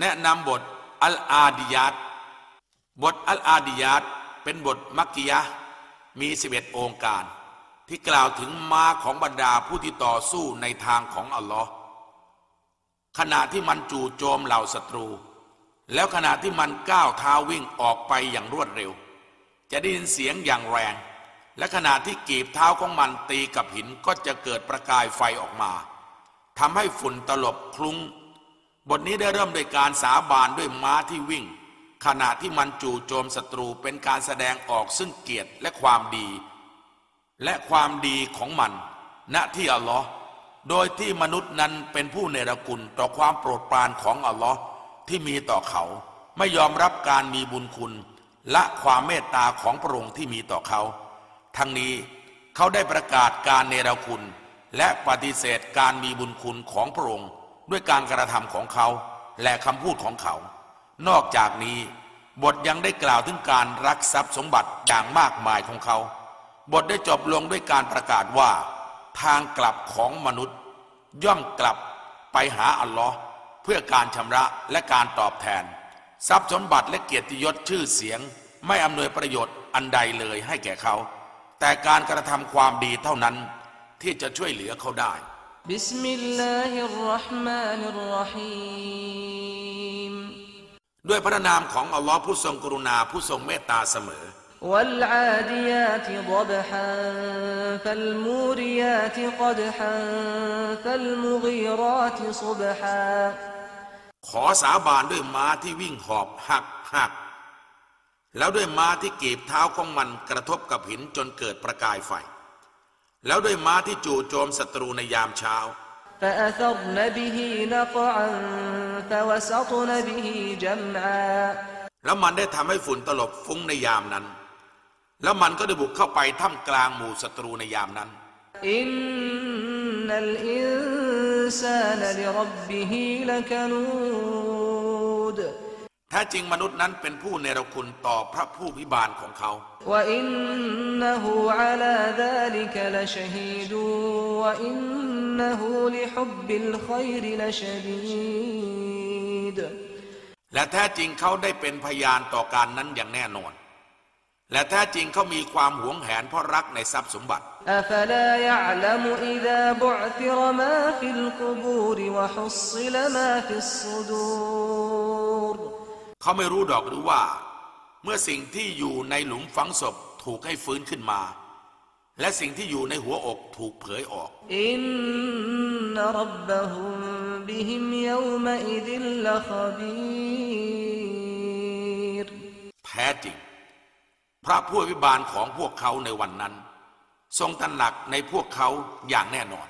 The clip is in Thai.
แนะนำบทอัลอาดิยัตบทอัลอาดิยัตเป็นบทมักกิยะห์มี11องค์การ ที่กล่าวถึงมาของบรรดาผู้ที่ต่อสู้ในทางของอัลลอฮ์ขณะที่มันจู่โจมเหล่าศัตรู แล้วขณะที่มันก้าวเท้าวิ่งออกไปอย่างรวดเร็ว จะได้ยินเสียงอย่างแรง และขณะที่กีบเท้าของมันตีกับหินก็จะเกิดประกายไฟออกมาทำให้ฝุ่นตลบคลุ้ง บทนี้ได้เริ่มโดยการสาบานด้วยม้าที่วิ่ง ขณะที่มันจู่โจมศัตรูเป็นการแสดงออกซึ่งเกียรติและความดี และความดีของมัน ณที่อัลลอฮ์โดยที่มนุษย์นั้นเป็นผู้เนรคุณต่อความโปรดปรานของอัลลอฮ์ที่มีต่อเขา ไม่ยอมรับการมีบุญคุณ และความเมตตาของพระองค์ที่มีต่อเขา ทั้งนี้เขาได้ประกาศการเนรคุณ และปฏิเสธการมีบุญคุณของพระองค์ ด้วยการกระทำของเขา และคำพูดของเขา นอกจากนี้บทยังได้กล่าวถึงการรักทรัพย์สมบัติอย่างมากมายของเขา บทได้จบลงด้วยการประกาศว่า ทางกลับของมนุษย์ ย่อมกลับไปหาอัลลอฮ์เพื่อการชำระและการตอบแทน ทรัพย์สมบัติและเกียรติยศชื่อเสียง ไม่อำนวยประโยชน์อันใดเลยให้แก่เขา แต่การกระทำความดีเท่านั้นที่จะช่วยเหลือเขาได้ بسم الله الرحمن الرحيم ด้วยพระนามของอัลลอฮ์ผู้ทรงกรุณาผู้ทรงเมตตาเสมอ والعاديات ضبحا فالموريات قدحا فالمغيرات صبحا ขอสาบานด้วยม้าที่วิ่งหอบหักหัก แล้วด้วยม้าที่กีบเท้าของมันกระทบกับหินจนเกิดประกายไฟ แล้วด้วยม้าที่จู่โจมศัตรูในยามเช้า แล้วมันได้ทำให้ฝุ่นตลบฟุ้งในยามนั้น แล้วมันก็ได้บุกเข้าไปท่ามกลางหมู่ศัตรูในยามนั้น อินนัลอินซานลิรับบิฮิลกนูด แท้จริงมนุษย์นั้นเป็นผู้เนรคุณต่อพระผู้พิบาลของเขา وإنه على ذلك لشهيد وإنه لحب الخير لشديد และแท้จริงเขาได้เป็นพยานต่อการนั้นอย่างแน่นอน และแท้จริงเขามีความหวงแหนเพราะรักในทรัพย์สมบัติ أفلا يعلم إذا بعثر ما في القبور وحصل ما في الصدور เขาไม่รู้ดอกหรือว่า เมื่อสิ่งที่อยู่ในหลุมฝังศพถูกให้ฟื้นขึ้นมา และสิ่งที่อยู่ในหัวอกถูกเผยออกอินนรบบฮุมบิฮิมยวมอิดิลลคบรแท้จริง พระผู้อภิบาลของพวกเขาในวันนั้น ทรงตันหนักในพวกเขาอย่างแน่นอน